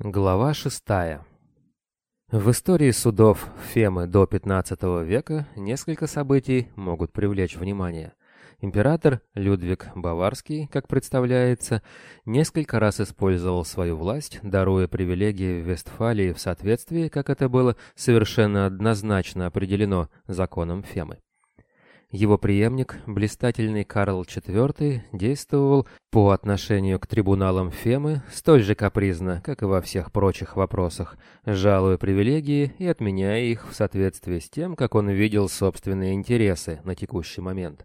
Глава шестая. В истории судов Фемы до XV века несколько событий могут привлечь внимание. Император Людвиг Баварский, как представляется, несколько раз использовал свою власть, даруя привилегии в Вестфалии в соответствии, как это было совершенно однозначно определено законом Фемы. Его преемник, блистательный Карл IV, действовал по отношению к трибуналам Фемы столь же капризно, как и во всех прочих вопросах, жалуя привилегии и отменяя их в соответствии с тем, как он видел собственные интересы на текущий момент.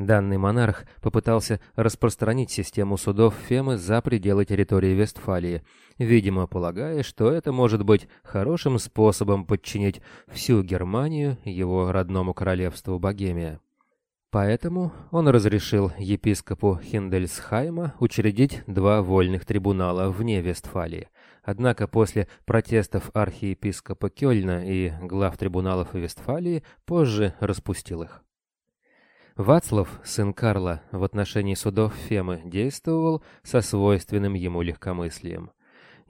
Данный монарх попытался распространить систему судов Фемы за пределы территории Вестфалии, видимо, полагая, что это может быть хорошим способом подчинить всю Германию его родному королевству Богемия. Поэтому он разрешил епископу Хиндельсхайма учредить два вольных трибунала вне Вестфалии. Однако после протестов архиепископа Кёльна и глав трибуналов Вестфалии позже распустил их. Вацлав, сын Карла, в отношении судов Фемы действовал со свойственным ему легкомыслием.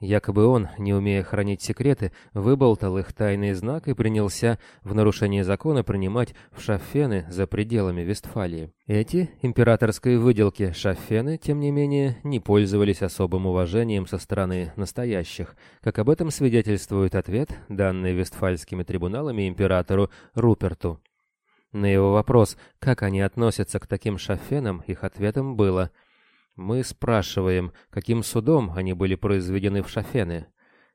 Якобы он, не умея хранить секреты, выболтал их тайный знак и принялся в нарушение закона принимать в шафены за пределами Вестфалии. Эти императорской выделки шафены, тем не менее, не пользовались особым уважением со стороны настоящих, как об этом свидетельствует ответ, данный вестфальскими трибуналами императору Руперту. На его вопрос, как они относятся к таким шафенам, их ответом было «Мы спрашиваем, каким судом они были произведены в шафены».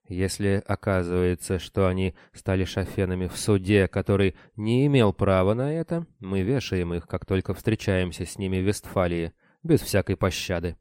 Если оказывается, что они стали шафенами в суде, который не имел права на это, мы вешаем их, как только встречаемся с ними в Вестфалии, без всякой пощады.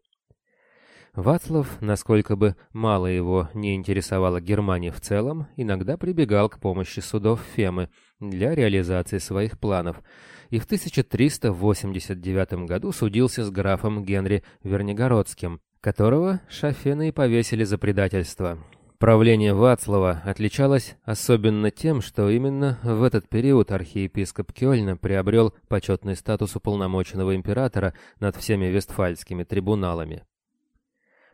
Вацлав, насколько бы мало его не интересовала Германия в целом, иногда прибегал к помощи судов Фемы для реализации своих планов, и в 1389 году судился с графом Генри Вернигородским, которого шафены и повесили за предательство. Правление Вацлава отличалось особенно тем, что именно в этот период архиепископ Кёльна приобрел почетный статус уполномоченного императора над всеми вестфальскими трибуналами.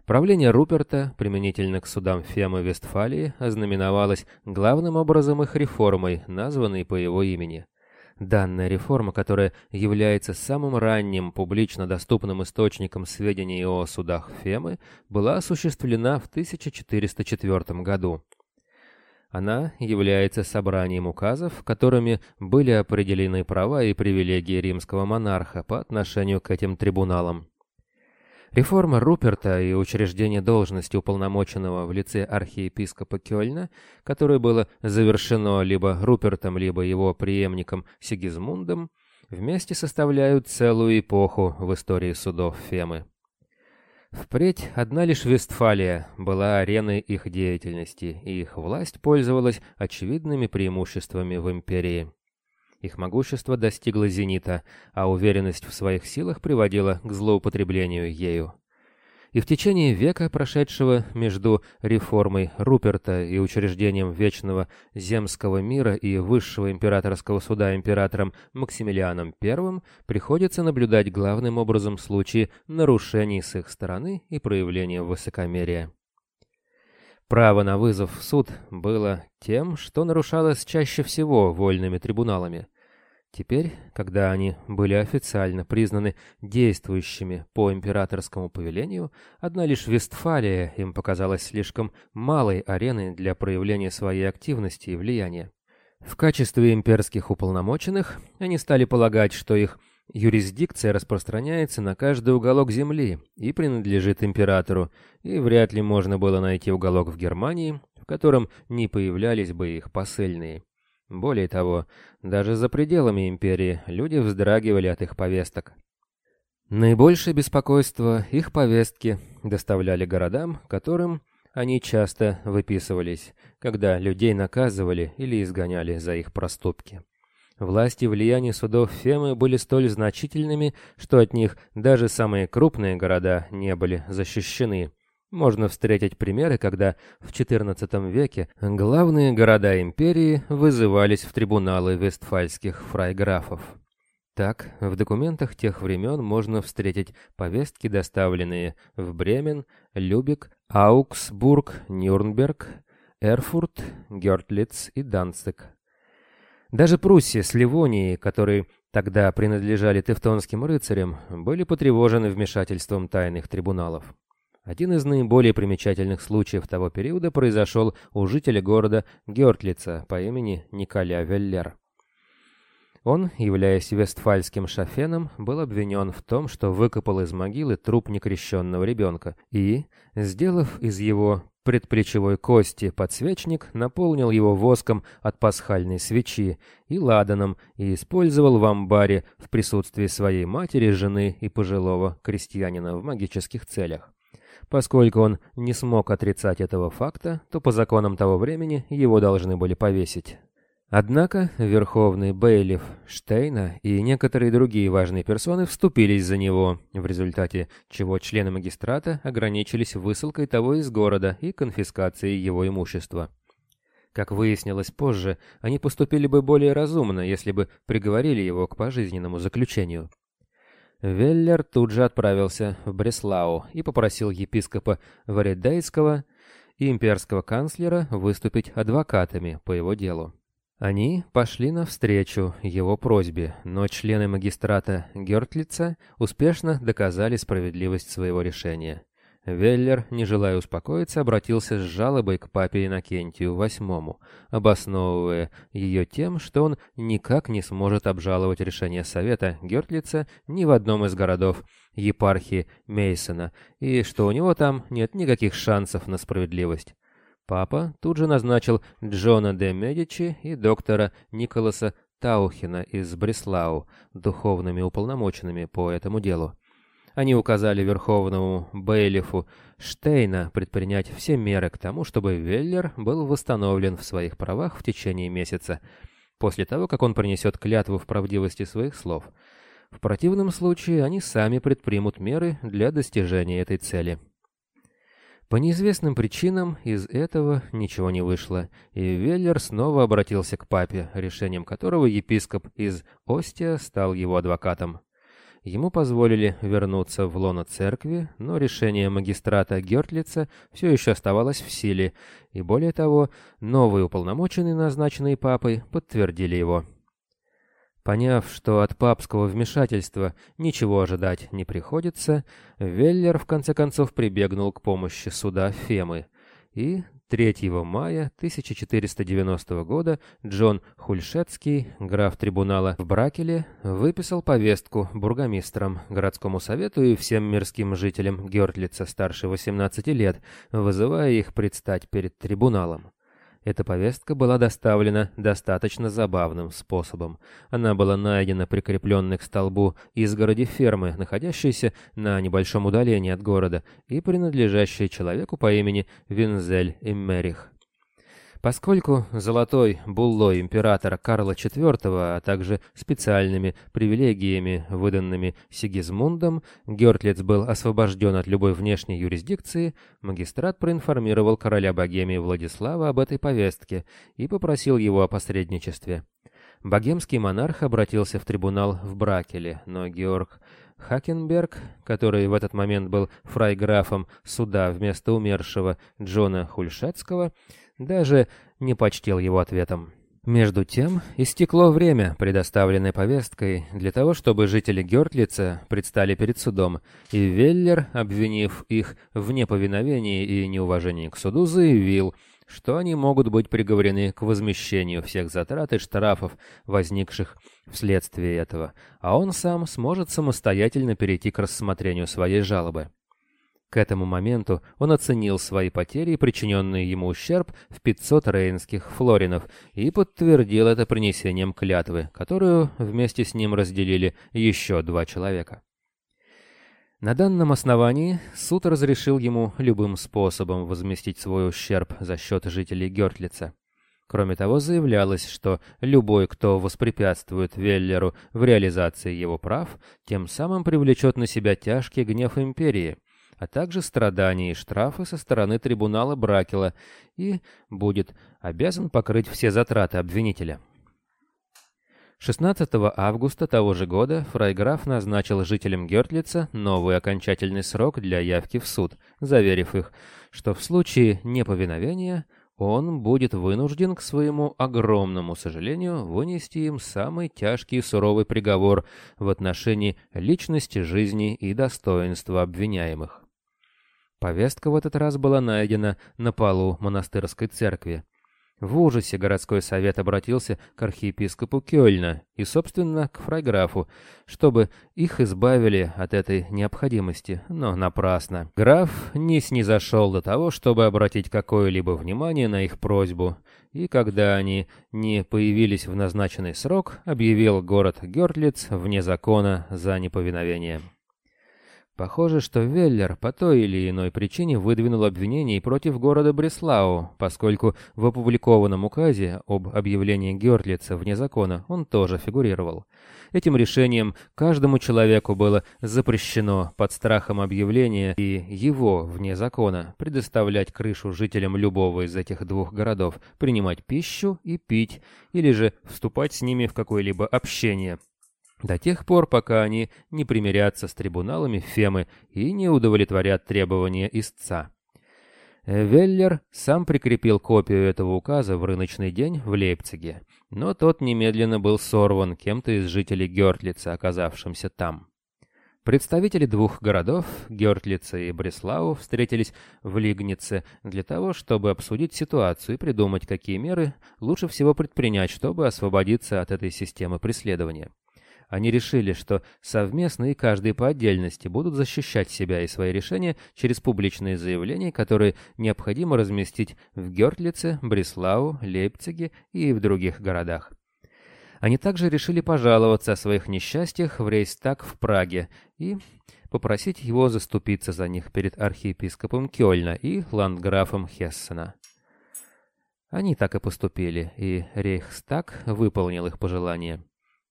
Правление Руперта, применительно к судам Фемы Вестфалии, ознаменовалось главным образом их реформой, названной по его имени. Данная реформа, которая является самым ранним публично доступным источником сведений о судах Фемы, была осуществлена в 1404 году. Она является собранием указов, которыми были определены права и привилегии римского монарха по отношению к этим трибуналам. Реформа Руперта и учреждение должности уполномоченного в лице архиепископа Кёльна, которое было завершено либо Рупертом, либо его преемником Сигизмундом, вместе составляют целую эпоху в истории судов Фемы. Впредь одна лишь Вестфалия была ареной их деятельности, и их власть пользовалась очевидными преимуществами в империи. Их могущество достигло зенита, а уверенность в своих силах приводила к злоупотреблению ею. И в течение века, прошедшего между реформой Руперта и учреждением Вечного Земского мира и Высшего императорского суда императором Максимилианом I, приходится наблюдать главным образом случаи нарушений с их стороны и проявления высокомерия. Право на вызов в суд было тем, что нарушалось чаще всего вольными трибуналами. Теперь, когда они были официально признаны действующими по императорскому повелению, одна лишь Вестфалия им показалась слишком малой ареной для проявления своей активности и влияния. В качестве имперских уполномоченных они стали полагать, что их Юрисдикция распространяется на каждый уголок земли и принадлежит императору, и вряд ли можно было найти уголок в Германии, в котором не появлялись бы их посыльные. Более того, даже за пределами империи люди вздрагивали от их повесток. Наибольшее беспокойство их повестки доставляли городам, которым они часто выписывались, когда людей наказывали или изгоняли за их проступки. Власть и влияние судов Фемы были столь значительными, что от них даже самые крупные города не были защищены. Можно встретить примеры, когда в XIV веке главные города империи вызывались в трибуналы вестфальских фрайграфов. Так, в документах тех времен можно встретить повестки, доставленные в Бремен, Любек, Аугсбург, Нюрнберг, Эрфурт, Гертлиц и Данциг. Даже Пруссия с Ливонией, которые тогда принадлежали тевтонским рыцарям, были потревожены вмешательством тайных трибуналов. Один из наиболее примечательных случаев того периода произошел у жителя города Гертлица по имени Николя Веллер. Он, являясь вестфальским шофеном, был обвинен в том, что выкопал из могилы труп некрещенного ребенка и, сделав из его предплечевой кости подсвечник, наполнил его воском от пасхальной свечи и ладаном и использовал в амбаре в присутствии своей матери, жены и пожилого крестьянина в магических целях. Поскольку он не смог отрицать этого факта, то по законам того времени его должны были повесить. Однако Верховный Бейлиф Штейна и некоторые другие важные персоны вступились за него, в результате чего члены магистрата ограничились высылкой того из города и конфискацией его имущества. Как выяснилось позже, они поступили бы более разумно, если бы приговорили его к пожизненному заключению. Веллер тут же отправился в Бреслау и попросил епископа Варидейского и имперского канцлера выступить адвокатами по его делу. Они пошли навстречу его просьбе, но члены магистрата Гертлица успешно доказали справедливость своего решения. Веллер, не желая успокоиться, обратился с жалобой к папе Иннокентию VIII, обосновывая ее тем, что он никак не сможет обжаловать решение Совета Гертлица ни в одном из городов епархии Мейсона, и что у него там нет никаких шансов на справедливость. Папа тут же назначил Джона де Медичи и доктора Николаса Таухина из Бреслау духовными уполномоченными по этому делу. Они указали верховному бейлифу Штейна предпринять все меры к тому, чтобы Веллер был восстановлен в своих правах в течение месяца, после того, как он принесет клятву в правдивости своих слов. В противном случае они сами предпримут меры для достижения этой цели. По неизвестным причинам из этого ничего не вышло, и Веллер снова обратился к папе, решением которого епископ из Остия стал его адвокатом. Ему позволили вернуться в лоно церкви, но решение магистрата Гертлица все еще оставалось в силе, и более того, новые уполномоченные, назначенные папой, подтвердили его. Поняв, что от папского вмешательства ничего ожидать не приходится, Веллер в конце концов прибегнул к помощи суда Фемы. И 3 мая 1490 года Джон Хульшетский, граф трибунала в Бракеле, выписал повестку бургомистрам, городскому совету и всем мирским жителям Гертлица старше 18 лет, вызывая их предстать перед трибуналом. Эта повестка была доставлена достаточно забавным способом. Она была найдена прикрепленной к столбу изгороди фермы, находящейся на небольшом удалении от города и принадлежащей человеку по имени Винзель Иммерих. Поскольку золотой буллой императора Карла IV, а также специальными привилегиями, выданными Сигизмундом, Гертлиц был освобожден от любой внешней юрисдикции, магистрат проинформировал короля Богемии Владислава об этой повестке и попросил его о посредничестве. Богемский монарх обратился в трибунал в Бракеле, но Георг Хакенберг, который в этот момент был фрайграфом суда вместо умершего Джона Хульшетского, даже не почтил его ответом. Между тем, истекло время, предоставленное повесткой, для того, чтобы жители Гертлица предстали перед судом, и Веллер, обвинив их в неповиновении и неуважении к суду, заявил, что они могут быть приговорены к возмещению всех затрат и штрафов, возникших вследствие этого, а он сам сможет самостоятельно перейти к рассмотрению своей жалобы. К этому моменту он оценил свои потери и причиненный ему ущерб в 500 рейнских флоринов и подтвердил это принесением клятвы, которую вместе с ним разделили еще два человека. На данном основании суд разрешил ему любым способом возместить свой ущерб за счет жителей Гертлица. Кроме того, заявлялось, что любой, кто воспрепятствует Веллеру в реализации его прав, тем самым привлечет на себя тяжкий гнев империи – а также страдания и штрафы со стороны трибунала Бракела и будет обязан покрыть все затраты обвинителя. 16 августа того же года фрайграф назначил жителям Гертлица новый окончательный срок для явки в суд, заверив их, что в случае неповиновения он будет вынужден, к своему огромному сожалению, вынести им самый тяжкий и суровый приговор в отношении личности, жизни и достоинства обвиняемых. Повестка в этот раз была найдена на полу монастырской церкви. В ужасе городской совет обратился к архиепископу Кёльна и, собственно, к фрайграфу, чтобы их избавили от этой необходимости, но напрасно. Граф не снизошел до того, чтобы обратить какое-либо внимание на их просьбу, и когда они не появились в назначенный срок, объявил город Гертлиц вне закона за неповиновение. Похоже, что Веллер по той или иной причине выдвинул обвинение против города Бреслау, поскольку в опубликованном указе об объявлении Гертлица вне закона он тоже фигурировал. Этим решением каждому человеку было запрещено под страхом объявления и его вне закона предоставлять крышу жителям любого из этих двух городов, принимать пищу и пить, или же вступать с ними в какое-либо общение до тех пор, пока они не примирятся с трибуналами Фемы и не удовлетворят требования истца. Веллер сам прикрепил копию этого указа в рыночный день в Лейпциге, но тот немедленно был сорван кем-то из жителей Гертлица, оказавшимся там. Представители двух городов, Гертлица и Бреслау, встретились в Лигнице для того, чтобы обсудить ситуацию и придумать, какие меры лучше всего предпринять, чтобы освободиться от этой системы преследования. Они решили, что совместно и каждый по отдельности будут защищать себя и свои решения через публичные заявления, которые необходимо разместить в Гертлице, Бреслау, Лейпциге и в других городах. Они также решили пожаловаться о своих несчастьях в Рейстаг в Праге и попросить его заступиться за них перед архиепископом Кёльна и ландграфом Хессена. Они так и поступили, и Рейхстаг выполнил их пожелания.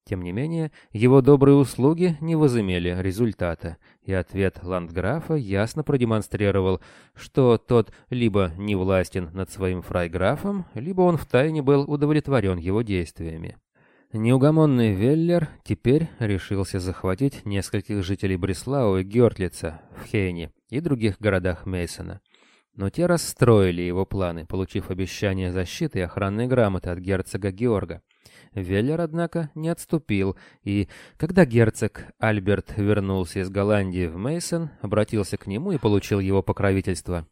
Тем не менее, его добрые услуги не возымели результата, и ответ ландграфа ясно продемонстрировал, что тот либо не властен над своим фрайграфом, либо он втайне был удовлетворен его действиями. Неугомонный Веллер теперь решился захватить нескольких жителей Бреслау и Гертлица в Хейне и других городах Мейсона. Но те расстроили его планы, получив обещание защиты и охранной грамоты от герцога Георга. Веллер, однако, не отступил, и, когда герцог Альберт вернулся из Голландии в Мейсон, обратился к нему и получил его покровительство.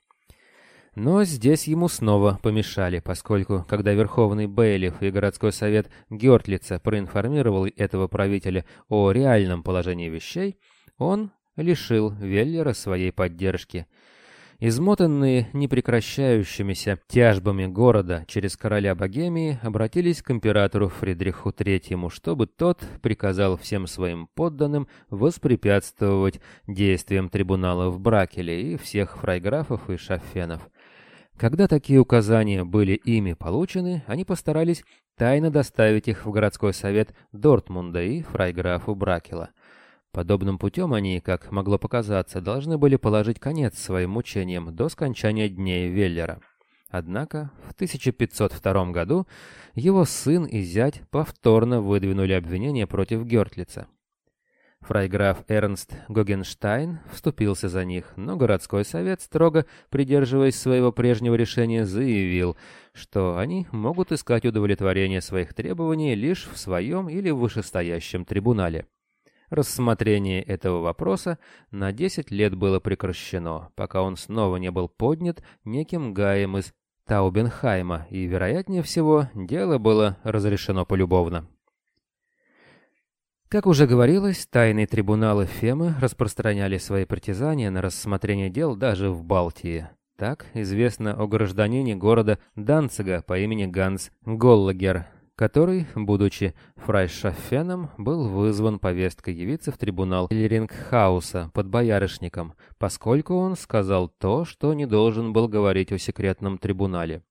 Но здесь ему снова помешали, поскольку, когда Верховный Бейлиф и городской совет Гертлица проинформировал этого правителя о реальном положении вещей, он лишил Веллера своей поддержки – Измотанные непрекращающимися тяжбами города через короля Богемии обратились к императору Фридриху III, чтобы тот приказал всем своим подданным воспрепятствовать действиям трибунала в Бракеле и всех фрайграфов и шаффенов. Когда такие указания были ими получены, они постарались тайно доставить их в городской совет Дортмунда и фрайграфу Бракела. Подобным путем они, как могло показаться, должны были положить конец своим мучениям до скончания дней Веллера. Однако в 1502 году его сын и зять повторно выдвинули обвинение против Гертлица. Фрайграф Эрнст Гогенштайн вступился за них, но городской совет, строго придерживаясь своего прежнего решения, заявил, что они могут искать удовлетворение своих требований лишь в своем или вышестоящем трибунале. Рассмотрение этого вопроса на 10 лет было прекращено, пока он снова не был поднят неким Гаем из Таубенхайма, и, вероятнее всего, дело было разрешено полюбовно. Как уже говорилось, тайные трибуналы Фемы распространяли свои притязания на рассмотрение дел даже в Балтии. Так известно о гражданине города Данцига по имени Ганс Голлагер, который, будучи фрайшафеном, был вызван повесткой явиться в трибунал Лерингхауса под боярышником, поскольку он сказал то, что не должен был говорить о секретном трибунале.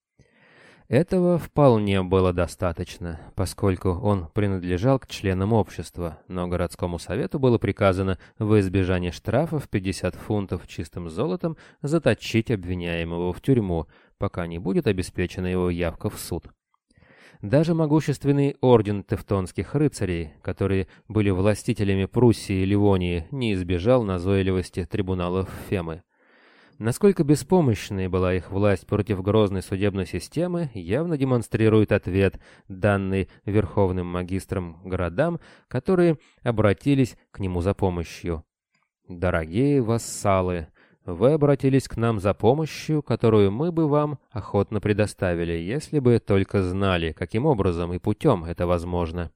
Этого вполне было достаточно, поскольку он принадлежал к членам общества, но городскому совету было приказано в избежание штрафа в 50 фунтов чистым золотом заточить обвиняемого в тюрьму, пока не будет обеспечена его явка в суд. Даже могущественный орден тевтонских рыцарей, которые были властителями Пруссии и Ливонии, не избежал назойливости трибуналов Фемы. Насколько беспомощной была их власть против грозной судебной системы, явно демонстрирует ответ, данный верховным магистрам городам, которые обратились к нему за помощью. «Дорогие вассалы, вы обратились к нам за помощью, которую мы бы вам охотно предоставили, если бы только знали, каким образом и путем это возможно».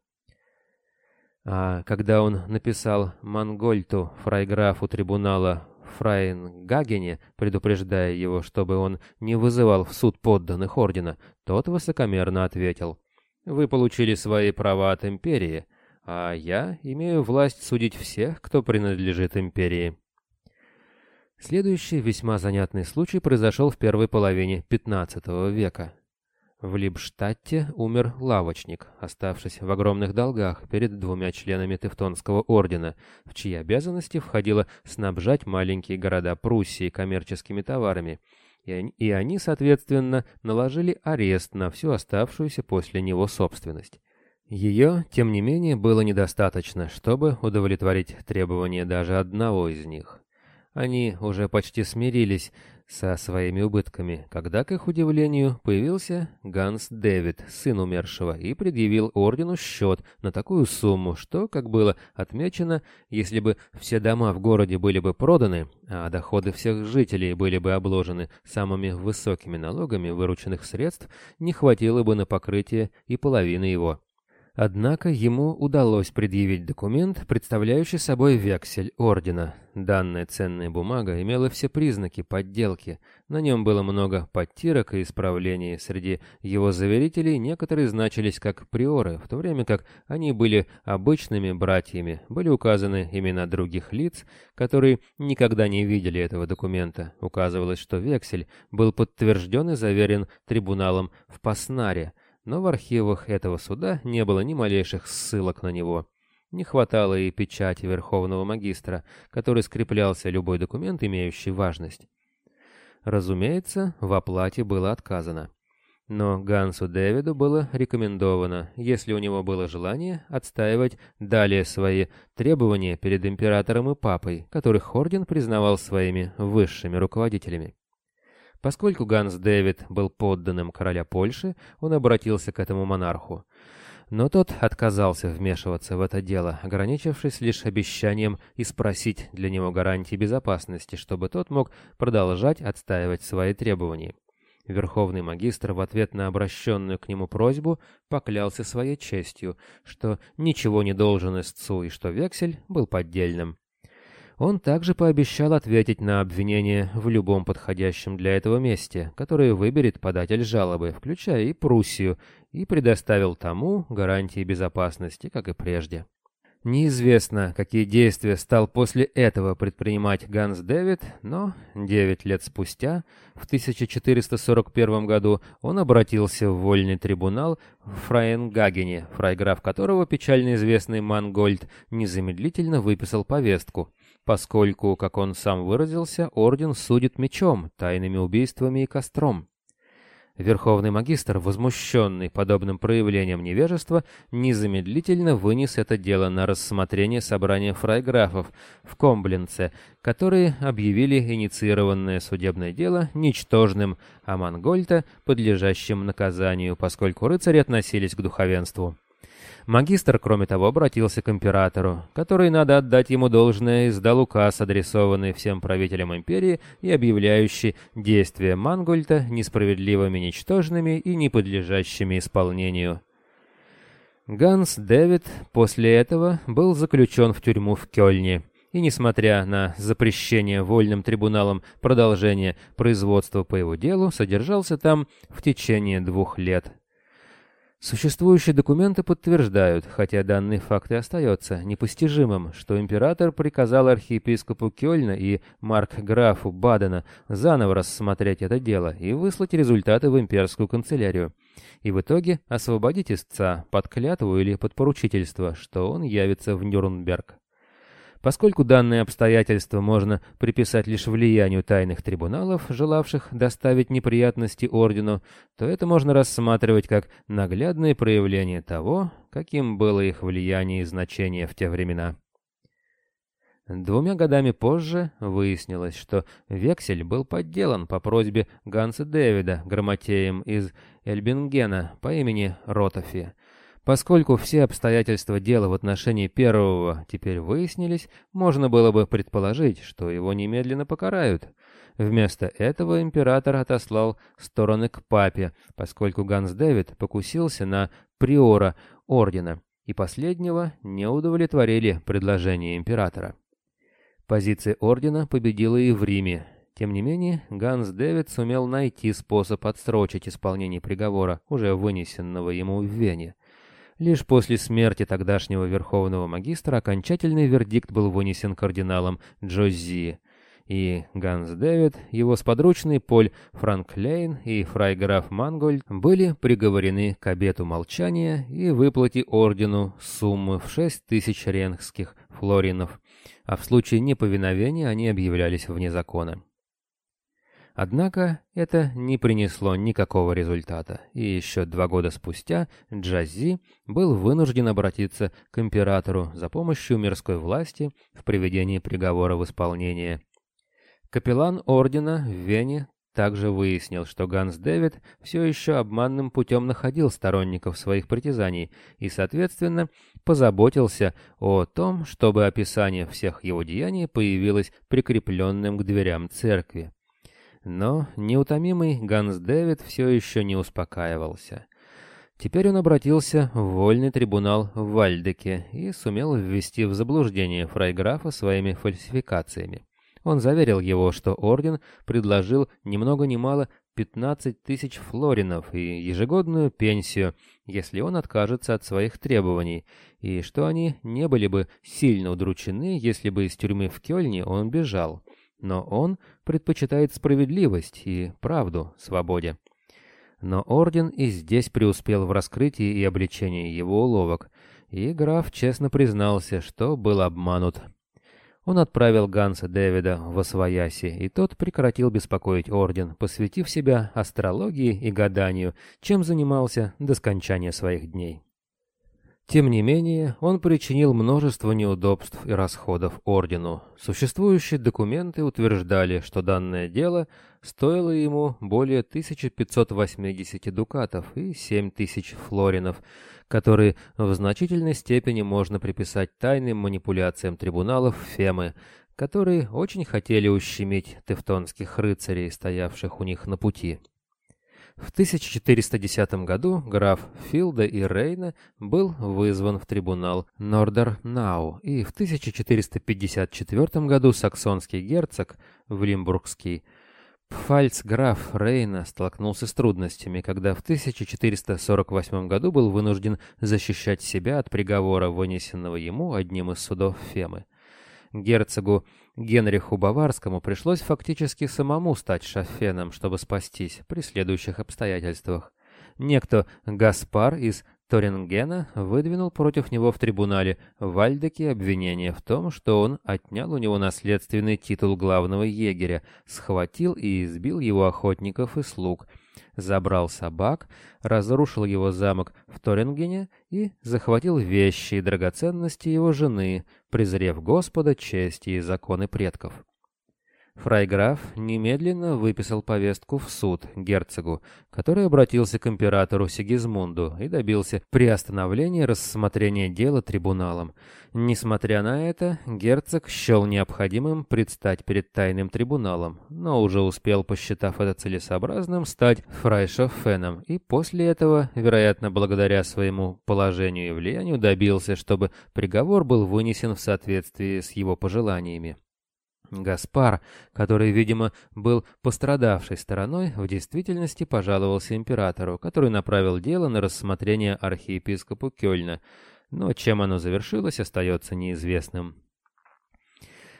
А когда он написал Мангольту, фрайграфу трибунала Фрайнгагене, предупреждая его, чтобы он не вызывал в суд подданных ордена, тот высокомерно ответил, «Вы получили свои права от империи, а я имею власть судить всех, кто принадлежит империи». Следующий весьма занятный случай произошел в первой половине XV века. В Либштадте умер лавочник, оставшись в огромных долгах перед двумя членами Тевтонского ордена, в чьи обязанности входило снабжать маленькие города Пруссии коммерческими товарами, и они, соответственно, наложили арест на всю оставшуюся после него собственность. Ее, тем не менее, было недостаточно, чтобы удовлетворить требования даже одного из них. Они уже почти смирились со своими убытками, когда, к их удивлению, появился Ганс Дэвид, сын умершего, и предъявил ордену счет на такую сумму, что, как было отмечено, если бы все дома в городе были бы проданы, а доходы всех жителей были бы обложены самыми высокими налогами вырученных средств, не хватило бы на покрытие и половины его. Однако ему удалось предъявить документ, представляющий собой вексель ордена. Данная ценная бумага имела все признаки подделки. На нем было много подтирок и исправлений. Среди его заверителей некоторые значились как приоры, в то время как они были обычными братьями. Были указаны имена других лиц, которые никогда не видели этого документа. Указывалось, что вексель был подтвержден и заверен трибуналом в Паснаре, но в архивах этого суда не было ни малейших ссылок на него. Не хватало и печати Верховного Магистра, который скреплялся любой документ, имеющий важность. Разумеется, в оплате было отказано. Но Гансу Дэвиду было рекомендовано, если у него было желание, отстаивать далее свои требования перед императором и папой, которых орден признавал своими высшими руководителями. Поскольку Ганс Дэвид был подданным короля Польши, он обратился к этому монарху. Но тот отказался вмешиваться в это дело, ограничившись лишь обещанием и спросить для него гарантии безопасности, чтобы тот мог продолжать отстаивать свои требования. Верховный магистр в ответ на обращенную к нему просьбу поклялся своей честью, что ничего не должен истцу и что вексель был поддельным. Он также пообещал ответить на обвинение в любом подходящем для этого месте, которое выберет податель жалобы, включая и Пруссию, и предоставил тому гарантии безопасности, как и прежде. Неизвестно, какие действия стал после этого предпринимать Ганс Дэвид, но 9 лет спустя, в 1441 году, он обратился в вольный трибунал в Фрайенгагене, фрайграф которого печально известный Мангольд незамедлительно выписал повестку, поскольку, как он сам выразился, орден судит мечом, тайными убийствами и костром. Верховный магистр, возмущенный подобным проявлением невежества, незамедлительно вынес это дело на рассмотрение собрания фрайграфов в Комблинце, которые объявили инициированное судебное дело ничтожным, а Монгольта — подлежащим наказанию, поскольку рыцари относились к духовенству. Магистр, кроме того, обратился к императору, который, надо отдать ему должное, издал указ, адресованный всем правителям империи и объявляющий действия Мангольта несправедливыми, ничтожными и не подлежащими исполнению. Ганс Дэвид после этого был заключен в тюрьму в Кёльне, и, несмотря на запрещение вольным трибуналом продолжения производства по его делу, содержался там в течение двух лет. Существующие документы подтверждают, хотя данный факт и остается непостижимым, что император приказал архиепископу Кёльна и маркграфу Бадена заново рассмотреть это дело и выслать результаты в имперскую канцелярию, и в итоге освободить истца под клятву или под поручительство, что он явится в Нюрнберг. Поскольку данное обстоятельство можно приписать лишь влиянию тайных трибуналов, желавших доставить неприятности ордену, то это можно рассматривать как наглядное проявление того, каким было их влияние и значение в те времена. Двумя годами позже выяснилось, что вексель был подделан по просьбе Ганса Дэвида, грамотеем из Эльбингена по имени Ротофи, Поскольку все обстоятельства дела в отношении первого теперь выяснились, можно было бы предположить, что его немедленно покарают. Вместо этого император отослал стороны к папе, поскольку Ганс Дэвид покусился на приора ордена, и последнего не удовлетворили предложения императора. Позиция ордена победила и в Риме. Тем не менее, Ганс Дэвид сумел найти способ отсрочить исполнение приговора, уже вынесенного ему в Вене. Лишь после смерти тогдашнего верховного магистра окончательный вердикт был вынесен кардиналом Джози, и Ганс Дэвид, его сподручный Поль Франклейн и фрайграф Мангольд были приговорены к обету молчания и выплате ордену суммы в 6 тысяч ренгских флоринов, а в случае неповиновения они объявлялись вне закона. Однако это не принесло никакого результата, и еще два года спустя Джази был вынужден обратиться к императору за помощью мирской власти в приведении приговора в исполнение. Капеллан ордена в Вене также выяснил, что Ганс Дэвид все еще обманным путем находил сторонников своих притязаний и, соответственно, позаботился о том, чтобы описание всех его деяний появилось прикрепленным к дверям церкви. Но неутомимый Ганс Дэвид все еще не успокаивался. Теперь он обратился в вольный трибунал в Вальдеке и сумел ввести в заблуждение фрайграфа своими фальсификациями. Он заверил его, что орден предложил ни много ни мало 15 тысяч флоринов и ежегодную пенсию, если он откажется от своих требований, и что они не были бы сильно удручены, если бы из тюрьмы в Кёльне он бежал но он предпочитает справедливость и правду свободе. Но Орден и здесь преуспел в раскрытии и обличении его уловок, и граф честно признался, что был обманут. Он отправил Ганса Дэвида в Освояси, и тот прекратил беспокоить Орден, посвятив себя астрологии и гаданию, чем занимался до скончания своих дней. Тем не менее, он причинил множество неудобств и расходов ордену. Существующие документы утверждали, что данное дело стоило ему более 1580 дукатов и 7000 флоринов, которые в значительной степени можно приписать тайным манипуляциям трибуналов Фемы, которые очень хотели ущемить тевтонских рыцарей, стоявших у них на пути. В 1410 году граф Филда и Рейна был вызван в трибунал Нордернау, и в 1454 году саксонский герцог Влимбургский Пфальцграф Рейна столкнулся с трудностями, когда в 1448 году был вынужден защищать себя от приговора, вынесенного ему одним из судов Фемы. Герцогу Генриху Баварскому пришлось фактически самому стать шафеном, чтобы спастись при следующих обстоятельствах. Некто Гаспар из Торингена выдвинул против него в трибунале Вальдеке обвинение в том, что он отнял у него наследственный титул главного егеря, схватил и избил его охотников и слуг – забрал собак, разрушил его замок в Торингене и захватил вещи и драгоценности его жены, презрев Господа, чести и законы предков. Фрайграф немедленно выписал повестку в суд герцогу, который обратился к императору Сигизмунду и добился приостановления рассмотрения дела трибуналом. Несмотря на это, герцог счел необходимым предстать перед тайным трибуналом, но уже успел, посчитав это целесообразным, стать фрайшофеном, и после этого, вероятно, благодаря своему положению и влиянию, добился, чтобы приговор был вынесен в соответствии с его пожеланиями. Гаспар, который, видимо, был пострадавшей стороной, в действительности пожаловался императору, который направил дело на рассмотрение архиепископу Кёльна, но чем оно завершилось, остается неизвестным.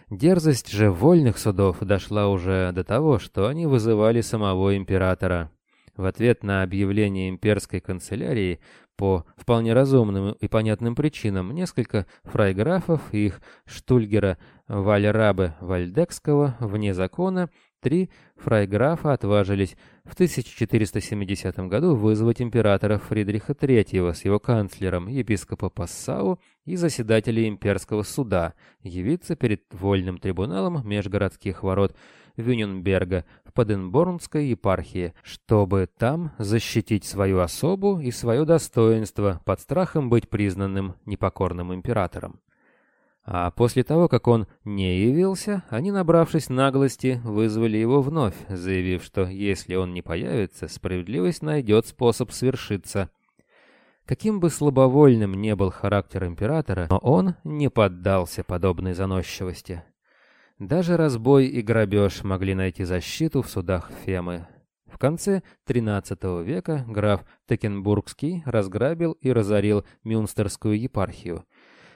Дерзость же вольных судов дошла уже до того, что они вызывали самого императора. В ответ на объявление имперской канцелярии по вполне разумным и понятным причинам. Несколько фрайграфов и их штульгера Вальрабе Вальдекского вне закона, три фрайграфа отважились в 1470 году вызвать императора Фридриха III с его канцлером, епископа Пассау и заседателей имперского суда явиться перед вольным трибуналом межгородских ворот Вюненберга в Паденборнской епархии, чтобы там защитить свою особу и свое достоинство под страхом быть признанным непокорным императором. А после того, как он не явился, они, набравшись наглости, вызвали его вновь, заявив, что если он не появится, справедливость найдет способ свершиться. Каким бы слабовольным не был характер императора, но он не поддался подобной заносчивости. Даже разбой и грабеж могли найти защиту в судах Фемы. В конце XIII века граф Текенбургский разграбил и разорил Мюнстерскую епархию.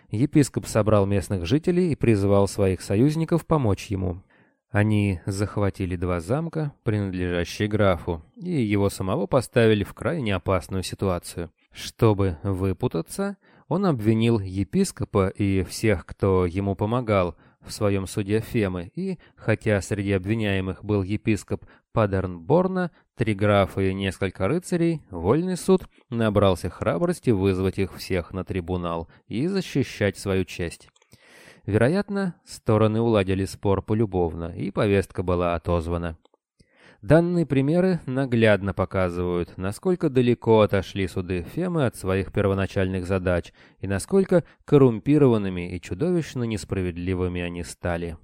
Епископ собрал местных жителей и призвал своих союзников помочь ему. Они захватили два замка, принадлежащие графу, и его самого поставили в крайне опасную ситуацию. Чтобы выпутаться, он обвинил епископа и всех, кто ему помогал, в своем суде Фемы, и, хотя среди обвиняемых был епископ Падернборна, три графа и несколько рыцарей, вольный суд набрался храбрости вызвать их всех на трибунал и защищать свою честь. Вероятно, стороны уладили спор полюбовно, и повестка была отозвана. Данные примеры наглядно показывают, насколько далеко отошли суды Фемы от своих первоначальных задач и насколько коррумпированными и чудовищно несправедливыми они стали.